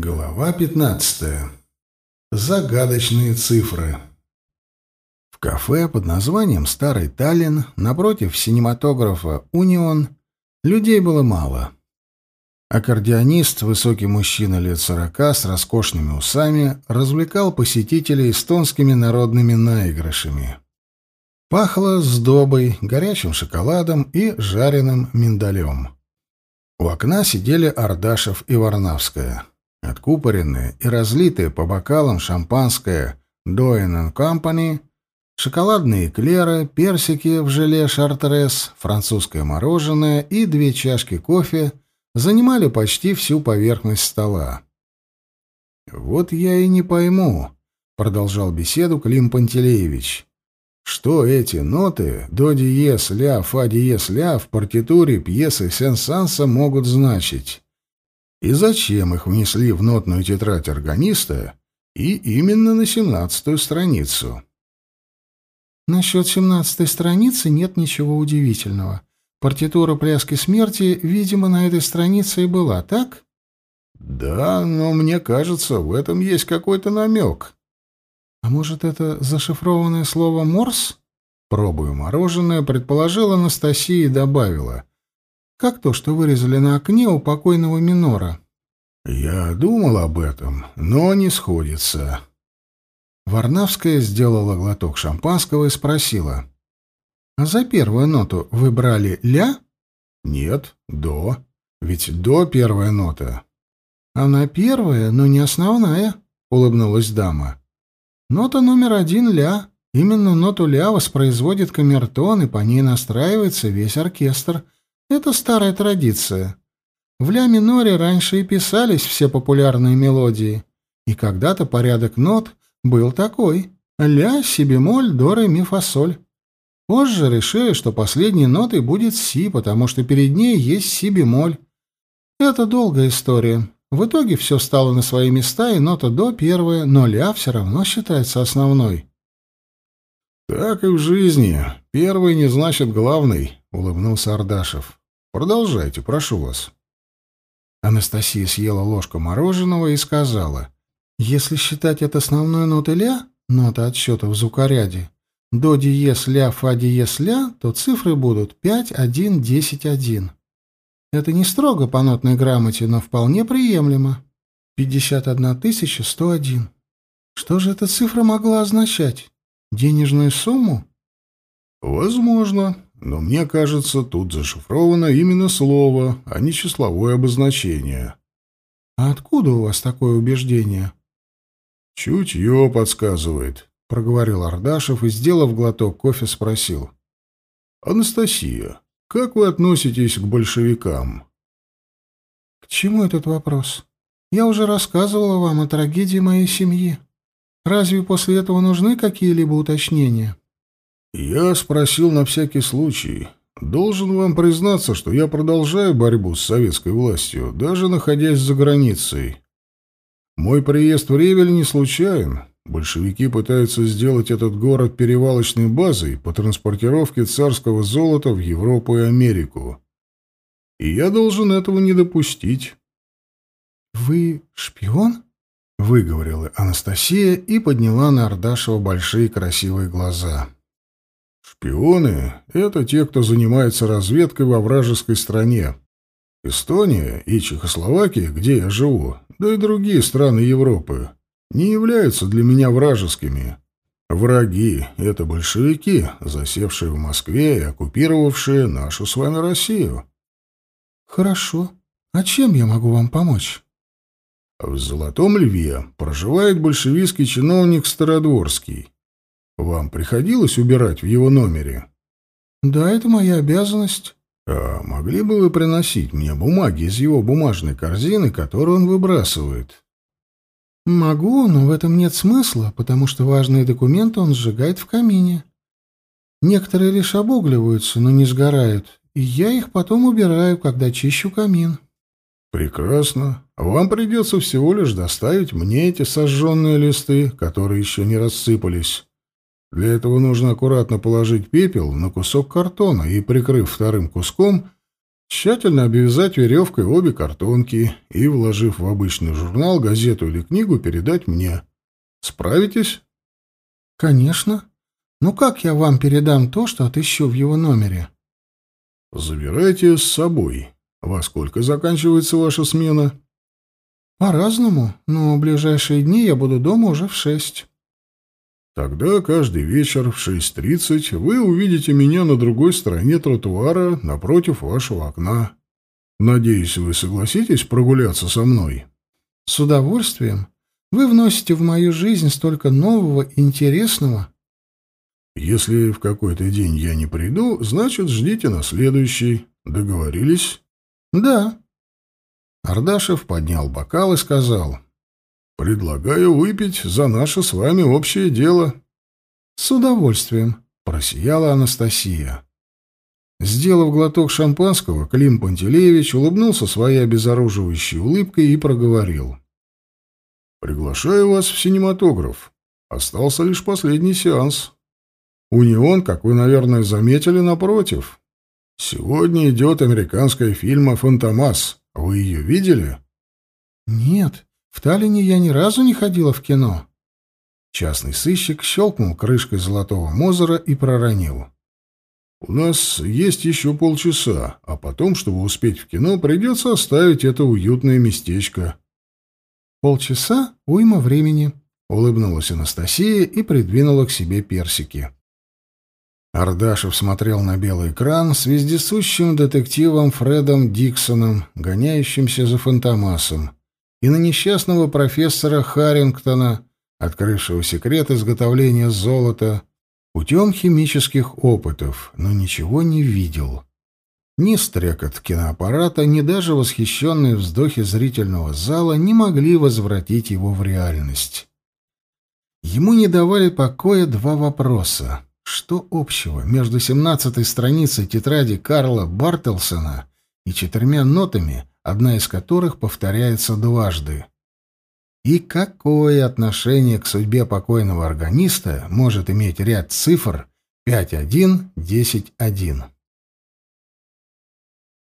Глава 15. Загадочные цифры. В кафе под названием «Старый Таллин» напротив синематографа «Унион» людей было мало. Аккордеонист, высокий мужчина лет сорока с роскошными усами, развлекал посетителей эстонскими народными наигрышами. Пахло сдобой, горячим шоколадом и жареным миндалем. У окна сидели Ардашев и Варнавская. Откупоренное и разлитое по бокалам шампанское Doyen Company, шоколадные эклеры, персики в желе шартрес, французское мороженое и две чашки кофе занимали почти всю поверхность стола. «Вот я и не пойму», — продолжал беседу Клим Пантелеевич, «что эти ноты до диез ля, фа диез ля в партитуре пьесы Сен-Санса могут значить» и зачем их внесли в нотную тетрадь органиста и именно на семнадцатую страницу. Насчет семнадцатой страницы нет ничего удивительного. Партитура «Пляски смерти», видимо, на этой странице и была, так? Да, но мне кажется, в этом есть какой-то намек. А может, это зашифрованное слово «морс»? Пробую мороженое, предположила Анастасия и добавила. Как то, что вырезали на окне у покойного минора. Я думал об этом, но не сходится. Варнавская сделала глоток шампанского и спросила. «А за первую ноту вы брали ля?» «Нет, до. Ведь до первая нота». «Она первая, но не основная», — улыбнулась дама. «Нота номер один — ля. Именно ноту ля воспроизводит камертон, и по ней настраивается весь оркестр — это старая традиция. В ля-миноре раньше и писались все популярные мелодии, и когда-то порядок нот был такой — ля, си бемоль, до, ре, ми, фа, соль. Позже решили, что последней нотой будет си, потому что перед ней есть си бемоль. Это долгая история. В итоге все стало на свои места, и нота до первая, но ля все равно считается основной. «Так и в жизни. Первый не значит главный», — улыбнулся Ардашев. Продолжайте, прошу вас. Анастасия съела ложку мороженого и сказала, «Если считать это основной нотой ля, нота отсчета в звукоряде, до диез ля, фа диез ля, то цифры будут 5, 1, 10, 1. Это не строго по нотной грамоте, но вполне приемлемо. 51 101. Что же эта цифра могла означать? Денежную сумму? Возможно, но мне кажется, тут зашифровано именно слово, а не числовое обозначение. А откуда у вас такое убеждение? Чутье подсказывает, проговорил Ардашев и, сделав глоток кофе, спросил. Анастасия, как вы относитесь к большевикам? К чему этот вопрос? Я уже рассказывала вам о трагедии моей семьи. Разве после этого нужны какие-либо уточнения? Я спросил на всякий случай. Должен вам признаться, что я продолжаю борьбу с советской властью, даже находясь за границей. Мой приезд в Ревель не случайен. Большевики пытаются сделать этот город перевалочной базой по транспортировке царского золота в Европу и Америку. И я должен этого не допустить. «Вы шпион?» — выговорила Анастасия и подняла на Ардашева большие красивые глаза. Шпионы — это те, кто занимается разведкой во вражеской стране. Эстония и Чехословакия, где я живу, да и другие страны Европы, не являются для меня вражескими. Враги — это большевики, засевшие в Москве и оккупировавшие нашу с вами Россию. Хорошо. А чем я могу вам помочь? В Золотом Льве проживает большевистский чиновник Стародворский. Вам приходилось убирать в его номере? Да, это моя обязанность. А могли бы вы приносить мне бумаги из его бумажной корзины, которую он выбрасывает? Могу, но в этом нет смысла, потому что важные документы он сжигает в камине. Некоторые лишь обугливаются, но не сгорают, и я их потом убираю, когда чищу камин. Прекрасно. Вам придется всего лишь доставить мне эти сожженные листы, которые еще не рассыпались. Для этого нужно аккуратно положить пепел на кусок картона и, прикрыв вторым куском, Тщательно обвязать веревкой обе картонки и, вложив в обычный журнал, газету или книгу, передать мне. Справитесь? Конечно. Ну как я вам передам то, что отыщу в его номере? Забирайте с собой. Во сколько заканчивается ваша смена? По-разному, но в ближайшие дни я буду дома уже в шесть. Тогда каждый вечер в 6.30 вы увидите меня на другой стороне тротуара напротив вашего окна. Надеюсь, вы согласитесь прогуляться со мной? С удовольствием. Вы вносите в мою жизнь столько нового интересного. Если в какой-то день я не приду, значит, ждите на следующий. Договорились? Да. Ардашев поднял бокал и сказал: Предлагаю выпить за наше с вами общее дело. С удовольствием, просияла Анастасия. Сделав глоток шампанского, Клим Пантелеевич улыбнулся своей обезоруживающей улыбкой и проговорил: Приглашаю вас в синематограф. Остался лишь последний сеанс. Унион, как вы, наверное, заметили, напротив. Сегодня идет американская фильма «Фантомас». Вы ее видели? Нет, в Таллине я ни разу не ходила в кино. Частный сыщик щелкнул крышкой золотого Мозера и проронил. «У нас есть еще полчаса, а потом, чтобы успеть в кино, придется оставить это уютное местечко». «Полчаса — уйма времени», — улыбнулась Анастасия и придвинула к себе персики. Ардашев смотрел на белый экран с вездесущим детективом Фредом Диксоном, гоняющимся за Фантомасом, и на несчастного профессора Харрингтона, открывшего секрет изготовления золота путем химических опытов, но ничего не видел. Ни стрекот киноаппарата, ни даже восхищенные вздохи зрительного зала не могли возвратить его в реальность. Ему не давали покоя два вопроса. Что общего между семнадцатой страницей тетради Карла Бартелсона и четырьмя нотами, одна из которых повторяется дважды. И какое отношение к судьбе покойного органиста может иметь ряд цифр 5.1.10.1?